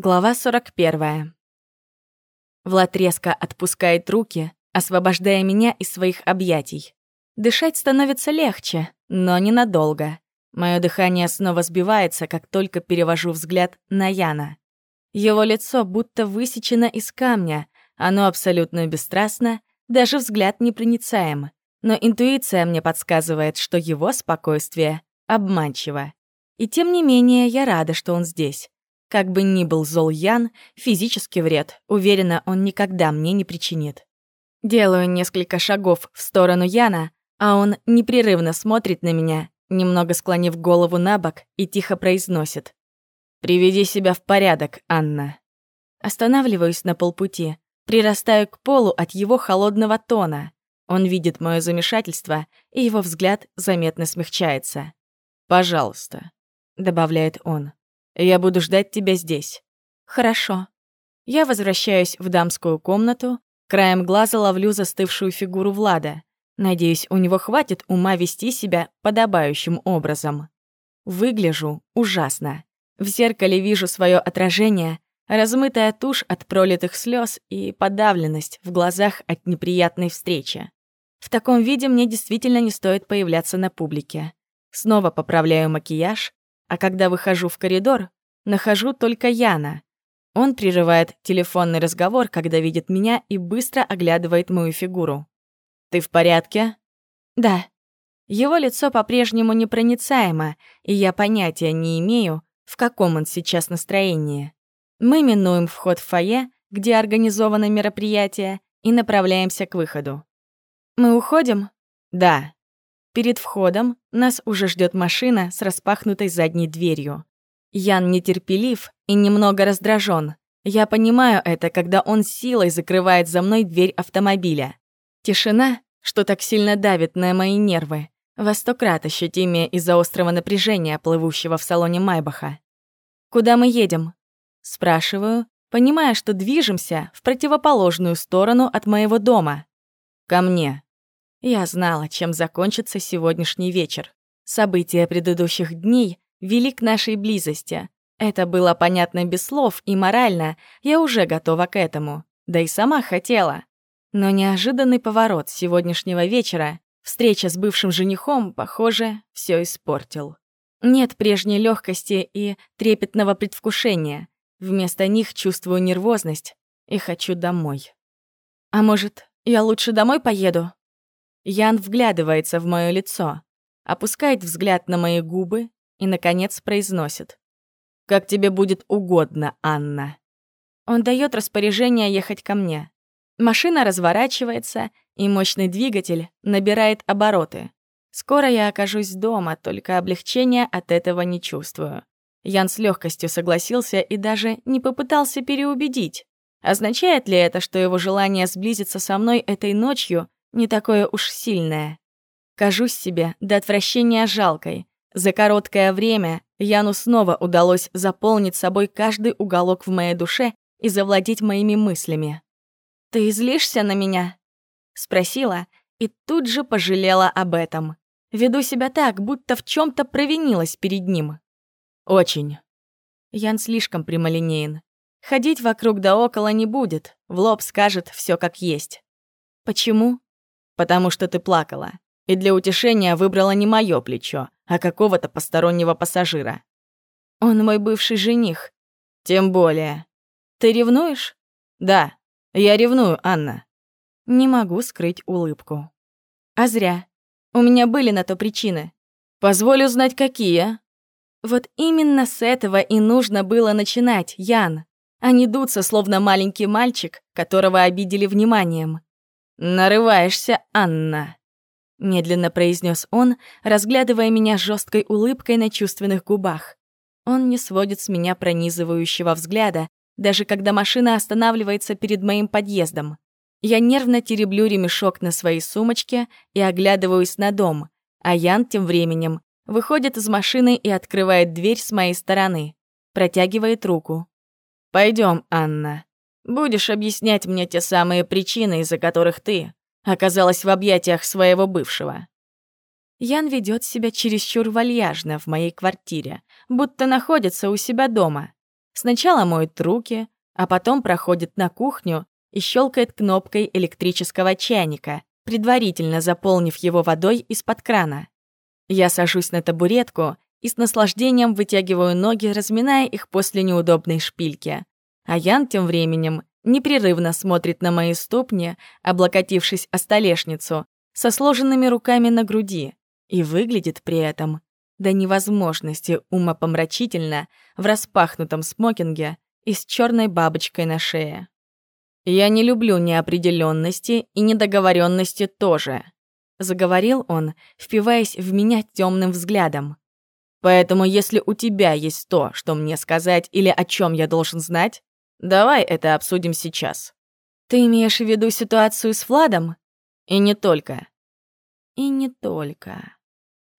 Глава 41. Влад резко отпускает руки, освобождая меня из своих объятий. Дышать становится легче, но ненадолго. Мое дыхание снова сбивается, как только перевожу взгляд на Яна. Его лицо будто высечено из камня, оно абсолютно бесстрастно, даже взгляд непроницаем. Но интуиция мне подсказывает, что его спокойствие обманчиво. И тем не менее я рада, что он здесь. Как бы ни был зол Ян, физический вред, уверена, он никогда мне не причинит. Делаю несколько шагов в сторону Яна, а он непрерывно смотрит на меня, немного склонив голову на бок и тихо произносит. «Приведи себя в порядок, Анна». Останавливаюсь на полпути, прирастаю к полу от его холодного тона. Он видит мое замешательство, и его взгляд заметно смягчается. «Пожалуйста», — добавляет он. Я буду ждать тебя здесь». «Хорошо». Я возвращаюсь в дамскую комнату, краем глаза ловлю застывшую фигуру Влада. Надеюсь, у него хватит ума вести себя подобающим образом. Выгляжу ужасно. В зеркале вижу свое отражение, размытая тушь от пролитых слез и подавленность в глазах от неприятной встречи. В таком виде мне действительно не стоит появляться на публике. Снова поправляю макияж, а когда выхожу в коридор, нахожу только Яна. Он прерывает телефонный разговор, когда видит меня и быстро оглядывает мою фигуру. «Ты в порядке?» «Да». Его лицо по-прежнему непроницаемо, и я понятия не имею, в каком он сейчас настроении. Мы минуем вход в фойе, где организовано мероприятие, и направляемся к выходу. «Мы уходим?» «Да». Перед входом нас уже ждет машина с распахнутой задней дверью. Ян нетерпелив и немного раздражен. Я понимаю это, когда он силой закрывает за мной дверь автомобиля. Тишина, что так сильно давит на мои нервы, во сто крат ощутимее из-за острого напряжения, плывущего в салоне Майбаха. «Куда мы едем?» Спрашиваю, понимая, что движемся в противоположную сторону от моего дома. «Ко мне», я знала, чем закончится сегодняшний вечер. События предыдущих дней вели к нашей близости. Это было понятно без слов, и морально я уже готова к этому. Да и сама хотела. Но неожиданный поворот сегодняшнего вечера, встреча с бывшим женихом, похоже, все испортил. Нет прежней легкости и трепетного предвкушения. Вместо них чувствую нервозность и хочу домой. А может, я лучше домой поеду? Ян вглядывается в мое лицо, опускает взгляд на мои губы и, наконец, произносит. «Как тебе будет угодно, Анна». Он дает распоряжение ехать ко мне. Машина разворачивается, и мощный двигатель набирает обороты. Скоро я окажусь дома, только облегчения от этого не чувствую. Ян с легкостью согласился и даже не попытался переубедить. Означает ли это, что его желание сблизиться со мной этой ночью не такое уж сильное. Кажусь себе до отвращения жалкой. За короткое время Яну снова удалось заполнить собой каждый уголок в моей душе и завладеть моими мыслями. «Ты злишься на меня?» — спросила и тут же пожалела об этом. Веду себя так, будто в чем то провинилась перед ним. «Очень». Ян слишком прямолинеен. Ходить вокруг да около не будет, в лоб скажет все как есть. «Почему?» Потому что ты плакала, и для утешения выбрала не мое плечо, а какого-то постороннего пассажира. Он мой бывший жених. Тем более. Ты ревнуешь? Да, я ревную, Анна. Не могу скрыть улыбку. А зря. У меня были на то причины. Позволю знать, какие. Вот именно с этого и нужно было начинать, Ян, а не словно маленький мальчик, которого обидели вниманием. «Нарываешься, Анна», — медленно произнес он, разглядывая меня жесткой улыбкой на чувственных губах. Он не сводит с меня пронизывающего взгляда, даже когда машина останавливается перед моим подъездом. Я нервно тереблю ремешок на своей сумочке и оглядываюсь на дом, а Ян тем временем выходит из машины и открывает дверь с моей стороны. Протягивает руку. Пойдем, Анна. Будешь объяснять мне те самые причины, из-за которых ты оказалась в объятиях своего бывшего. Ян ведет себя чересчур вальяжно в моей квартире, будто находится у себя дома. Сначала моет руки, а потом проходит на кухню и щелкает кнопкой электрического чайника, предварительно заполнив его водой из-под крана. Я сажусь на табуретку и с наслаждением вытягиваю ноги, разминая их после неудобной шпильки. А Ян тем временем непрерывно смотрит на мои ступни, облокотившись о столешницу, со сложенными руками на груди, и выглядит при этом до невозможности умопомрачительно в распахнутом смокинге и с черной бабочкой на шее. «Я не люблю неопределенности и недоговоренности тоже», — заговорил он, впиваясь в меня темным взглядом. «Поэтому если у тебя есть то, что мне сказать или о чем я должен знать, давай это обсудим сейчас». «Ты имеешь в виду ситуацию с Владом?» «И не только». «И не только».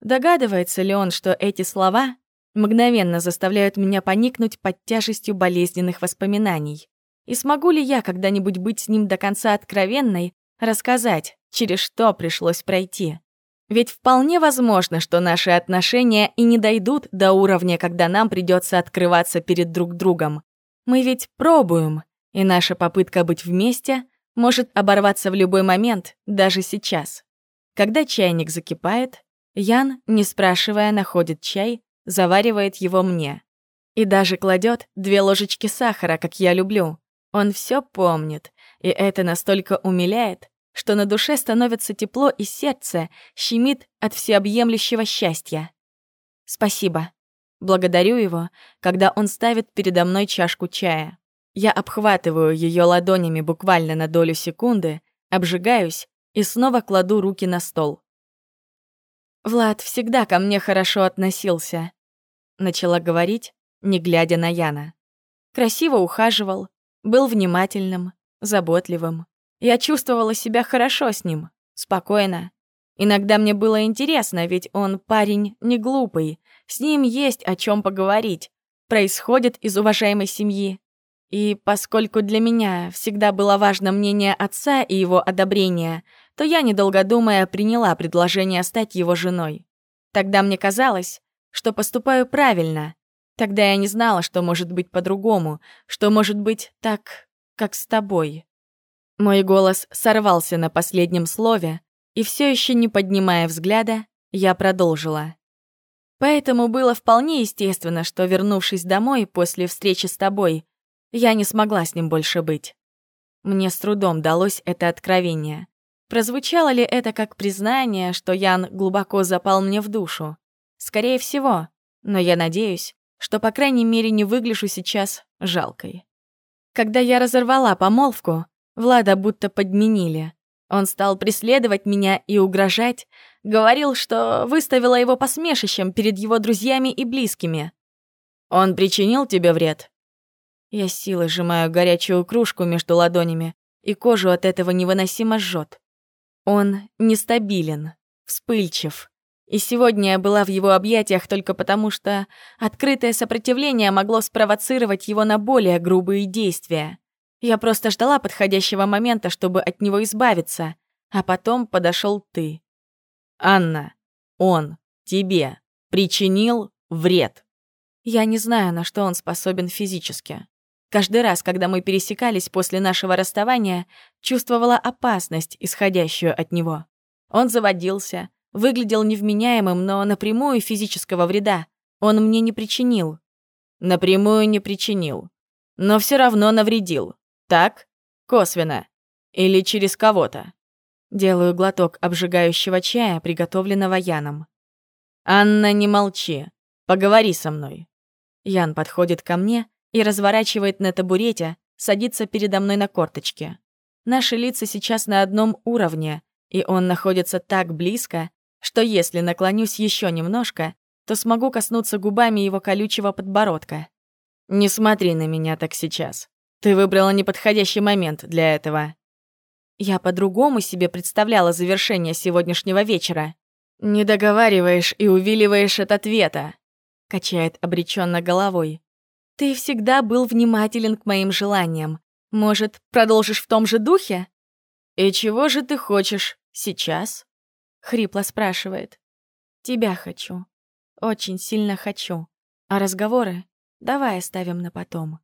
Догадывается ли он, что эти слова мгновенно заставляют меня поникнуть под тяжестью болезненных воспоминаний? И смогу ли я когда-нибудь быть с ним до конца откровенной, рассказать, через что пришлось пройти? Ведь вполне возможно, что наши отношения и не дойдут до уровня, когда нам придется открываться перед друг другом. Мы ведь пробуем, и наша попытка быть вместе может оборваться в любой момент, даже сейчас. Когда чайник закипает, Ян, не спрашивая, находит чай, заваривает его мне. И даже кладет две ложечки сахара, как я люблю. Он все помнит, и это настолько умиляет, что на душе становится тепло и сердце щемит от всеобъемлющего счастья. Спасибо. Благодарю его, когда он ставит передо мной чашку чая. Я обхватываю ее ладонями буквально на долю секунды, обжигаюсь и снова кладу руки на стол. «Влад всегда ко мне хорошо относился», — начала говорить, не глядя на Яна. Красиво ухаживал, был внимательным, заботливым. Я чувствовала себя хорошо с ним, спокойно. Иногда мне было интересно, ведь он парень не глупый, с ним есть о чем поговорить, происходит из уважаемой семьи. И поскольку для меня всегда было важно мнение отца и его одобрение, то я, недолго думая, приняла предложение стать его женой. Тогда мне казалось, что поступаю правильно. Тогда я не знала, что может быть по-другому, что может быть так, как с тобой. Мой голос сорвался на последнем слове, и все еще не поднимая взгляда, я продолжила. Поэтому было вполне естественно, что, вернувшись домой после встречи с тобой, я не смогла с ним больше быть. Мне с трудом далось это откровение. Прозвучало ли это как признание, что Ян глубоко запал мне в душу? Скорее всего, но я надеюсь, что, по крайней мере, не выгляжу сейчас жалкой. Когда я разорвала помолвку, Влада будто подменили. Он стал преследовать меня и угрожать, говорил, что выставила его посмешищем перед его друзьями и близкими. «Он причинил тебе вред?» Я силой сжимаю горячую кружку между ладонями, и кожу от этого невыносимо жжет. Он нестабилен, вспыльчив. И сегодня я была в его объятиях только потому, что открытое сопротивление могло спровоцировать его на более грубые действия. Я просто ждала подходящего момента, чтобы от него избавиться, а потом подошел ты. Анна, он тебе причинил вред. Я не знаю, на что он способен физически. Каждый раз, когда мы пересекались после нашего расставания, чувствовала опасность, исходящую от него. Он заводился, выглядел невменяемым, но напрямую физического вреда он мне не причинил. Напрямую не причинил. Но все равно навредил. Так? Косвенно. Или через кого-то. Делаю глоток обжигающего чая, приготовленного Яном. «Анна, не молчи. Поговори со мной». Ян подходит ко мне и разворачивает на табурете, садится передо мной на корточке. Наши лица сейчас на одном уровне, и он находится так близко, что если наклонюсь еще немножко, то смогу коснуться губами его колючего подбородка. «Не смотри на меня так сейчас. Ты выбрала неподходящий момент для этого». Я по-другому себе представляла завершение сегодняшнего вечера. «Не договариваешь и увиливаешь от ответа», — качает обреченно головой. Ты всегда был внимателен к моим желаниям. Может, продолжишь в том же духе? И чего же ты хочешь сейчас? Хрипло спрашивает. Тебя хочу. Очень сильно хочу. А разговоры? Давай оставим на потом.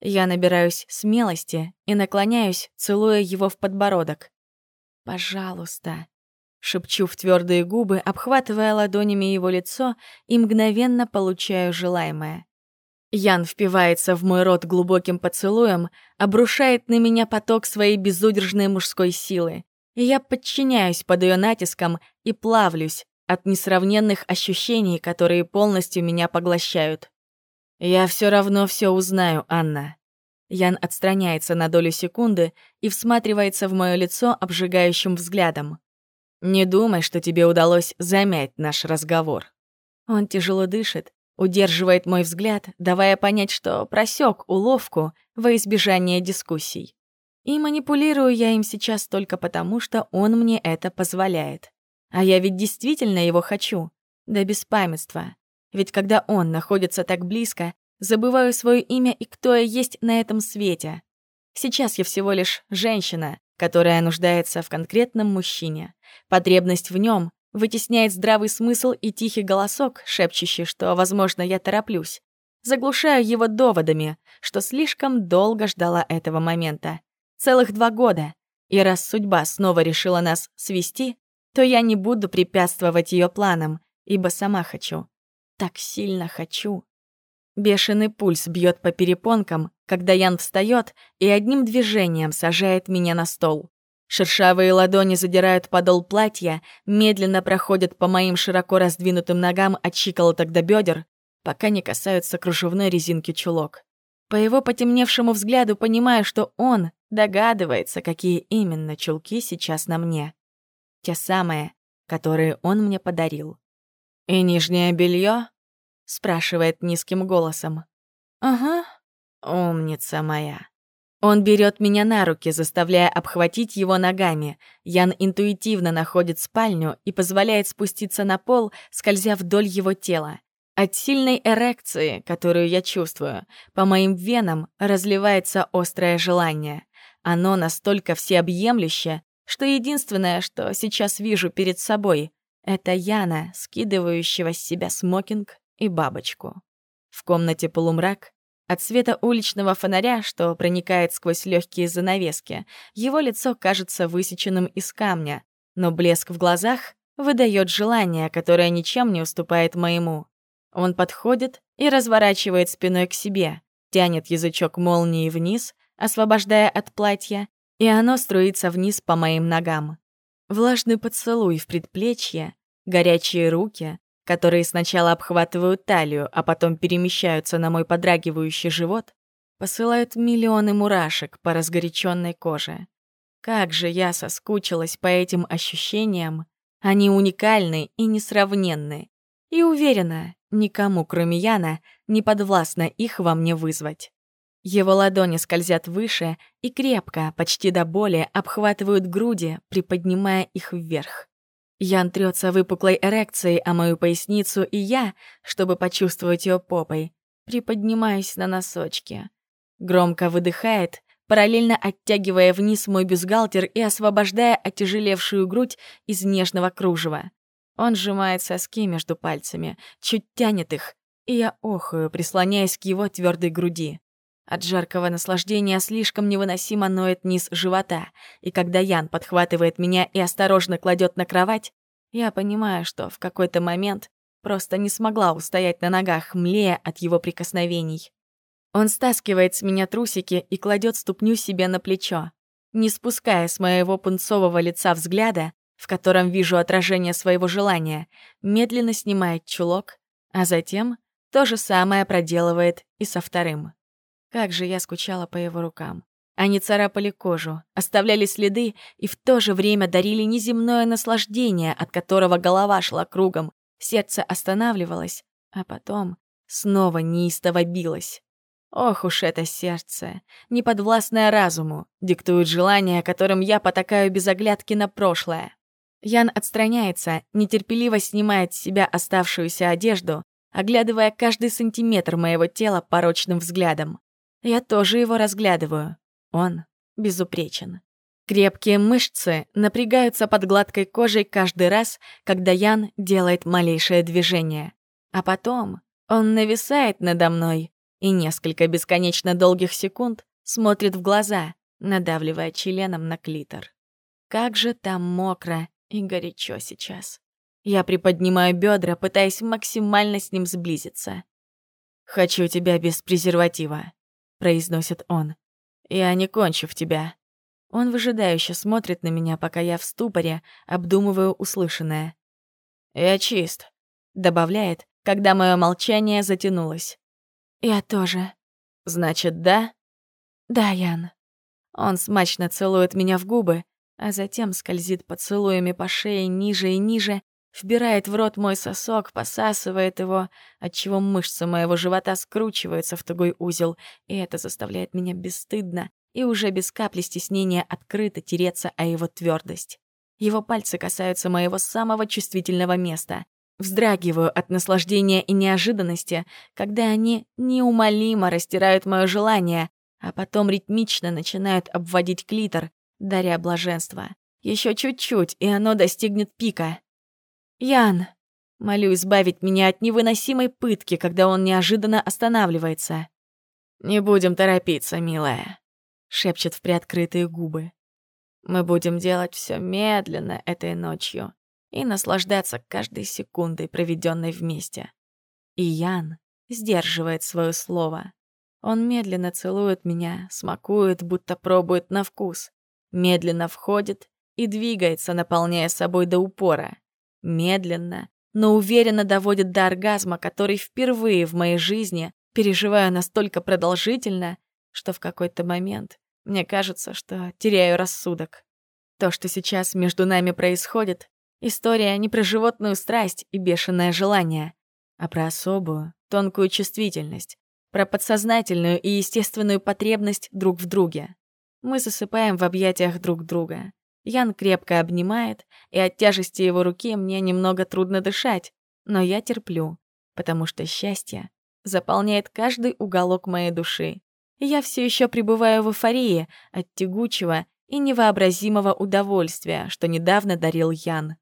Я набираюсь смелости и наклоняюсь, целуя его в подбородок. «Пожалуйста», — шепчу в твердые губы, обхватывая ладонями его лицо и мгновенно получаю желаемое. Ян впивается в мой рот глубоким поцелуем, обрушает на меня поток своей безудержной мужской силы. И я подчиняюсь под ее натиском и плавлюсь от несравненных ощущений, которые полностью меня поглощают. «Я все равно все узнаю, Анна». Ян отстраняется на долю секунды и всматривается в мое лицо обжигающим взглядом. «Не думай, что тебе удалось замять наш разговор». Он тяжело дышит, удерживает мой взгляд, давая понять, что просек уловку во избежание дискуссий. И манипулирую я им сейчас только потому, что он мне это позволяет. А я ведь действительно его хочу. До беспамятства. Ведь когда он находится так близко, забываю свое имя и кто я есть на этом свете. Сейчас я всего лишь женщина, которая нуждается в конкретном мужчине. Потребность в нем вытесняет здравый смысл и тихий голосок, шепчущий, что, возможно, я тороплюсь. Заглушаю его доводами, что слишком долго ждала этого момента. Целых два года. И раз судьба снова решила нас свести, то я не буду препятствовать ее планам, ибо сама хочу. Так сильно хочу. Бешеный пульс бьет по перепонкам, когда Ян встает и одним движением сажает меня на стол. Шершавые ладони задирают подол платья, медленно проходят по моим широко раздвинутым ногам от щиколоток до бедер, пока не касаются кружевной резинки чулок. По его потемневшему взгляду понимаю, что он догадывается, какие именно чулки сейчас на мне. Те самые, которые он мне подарил. «И нижнее белье? спрашивает низким голосом. «Ага, умница моя». Он берет меня на руки, заставляя обхватить его ногами. Ян интуитивно находит спальню и позволяет спуститься на пол, скользя вдоль его тела. От сильной эрекции, которую я чувствую, по моим венам разливается острое желание. Оно настолько всеобъемлюще, что единственное, что сейчас вижу перед собой, это Яна, скидывающего с себя смокинг и бабочку. В комнате полумрак, от света уличного фонаря, что проникает сквозь легкие занавески, его лицо кажется высеченным из камня, но блеск в глазах выдает желание, которое ничем не уступает моему. Он подходит и разворачивает спиной к себе, тянет язычок молнии вниз, освобождая от платья, и оно струится вниз по моим ногам. Влажный поцелуй в предплечье, горячие руки, которые сначала обхватывают талию, а потом перемещаются на мой подрагивающий живот, посылают миллионы мурашек по разгоряченной коже. Как же я соскучилась по этим ощущениям. Они уникальны и несравненны. И уверена, никому, кроме Яна, не подвластно их во мне вызвать. Его ладони скользят выше и крепко, почти до боли, обхватывают груди, приподнимая их вверх. Ян трется выпуклой эрекцией о мою поясницу, и я, чтобы почувствовать ее попой, приподнимаюсь на носочки. Громко выдыхает, параллельно оттягивая вниз мой бюстгальтер и освобождая отяжелевшую грудь из нежного кружева. Он сжимает соски между пальцами, чуть тянет их, и я охаю, прислоняясь к его твердой груди. От жаркого наслаждения слишком невыносимо ноет низ живота, и когда Ян подхватывает меня и осторожно кладет на кровать, я понимаю, что в какой-то момент просто не смогла устоять на ногах, млея от его прикосновений. Он стаскивает с меня трусики и кладет ступню себе на плечо. Не спуская с моего пунцового лица взгляда, в котором вижу отражение своего желания, медленно снимает чулок, а затем то же самое проделывает и со вторым. Как же я скучала по его рукам. Они царапали кожу, оставляли следы и в то же время дарили неземное наслаждение, от которого голова шла кругом, сердце останавливалось, а потом снова неистово билось. Ох уж это сердце, неподвластное разуму, диктует желание, которым я потакаю без оглядки на прошлое. Ян отстраняется, нетерпеливо снимает с себя оставшуюся одежду, оглядывая каждый сантиметр моего тела порочным взглядом. Я тоже его разглядываю. Он безупречен. Крепкие мышцы напрягаются под гладкой кожей каждый раз, когда Ян делает малейшее движение. А потом он нависает надо мной, и несколько бесконечно долгих секунд смотрит в глаза, надавливая членом на клитор. Как же там мокро и горячо сейчас. Я приподнимаю бедра, пытаясь максимально с ним сблизиться. «Хочу тебя без презерватива», — произносит он. «Я не кончу тебя». Он выжидающе смотрит на меня, пока я в ступоре обдумываю услышанное. «Я чист», — добавляет, когда мое молчание затянулось. «Я тоже». «Значит, да?» «Да, Ян». Он смачно целует меня в губы, а затем скользит поцелуями по шее ниже и ниже, вбирает в рот мой сосок, посасывает его, отчего мышцы моего живота скручиваются в тугой узел, и это заставляет меня бесстыдно и уже без капли стеснения открыто тереться о его твердость. Его пальцы касаются моего самого чувствительного места. Вздрагиваю от наслаждения и неожиданности, когда они неумолимо растирают мое желание, а потом ритмично начинают обводить клитор, даря блаженство. Еще чуть-чуть, и оно достигнет пика. «Ян!» Молю избавить меня от невыносимой пытки, когда он неожиданно останавливается. «Не будем торопиться, милая», — шепчет в приоткрытые губы. Мы будем делать все медленно этой ночью и наслаждаться каждой секундой, проведенной вместе. И Ян сдерживает свое слово. Он медленно целует меня, смакует, будто пробует на вкус, медленно входит и двигается, наполняя собой до упора. Медленно, но уверенно доводит до оргазма, который впервые в моей жизни переживаю настолько продолжительно, что в какой-то момент мне кажется, что теряю рассудок. То, что сейчас между нами происходит, история не про животную страсть и бешеное желание, а про особую, тонкую чувствительность, про подсознательную и естественную потребность друг в друге. Мы засыпаем в объятиях друг друга. Ян крепко обнимает, и от тяжести его руки мне немного трудно дышать, но я терплю, потому что счастье заполняет каждый уголок моей души я все еще пребываю в эйфории от тягучего и невообразимого удовольствия, что недавно дарил Ян.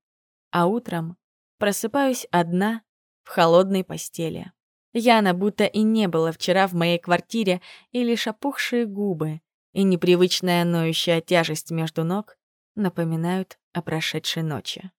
А утром просыпаюсь одна в холодной постели. Яна будто и не было вчера в моей квартире, и лишь опухшие губы и непривычная ноющая тяжесть между ног напоминают о прошедшей ночи.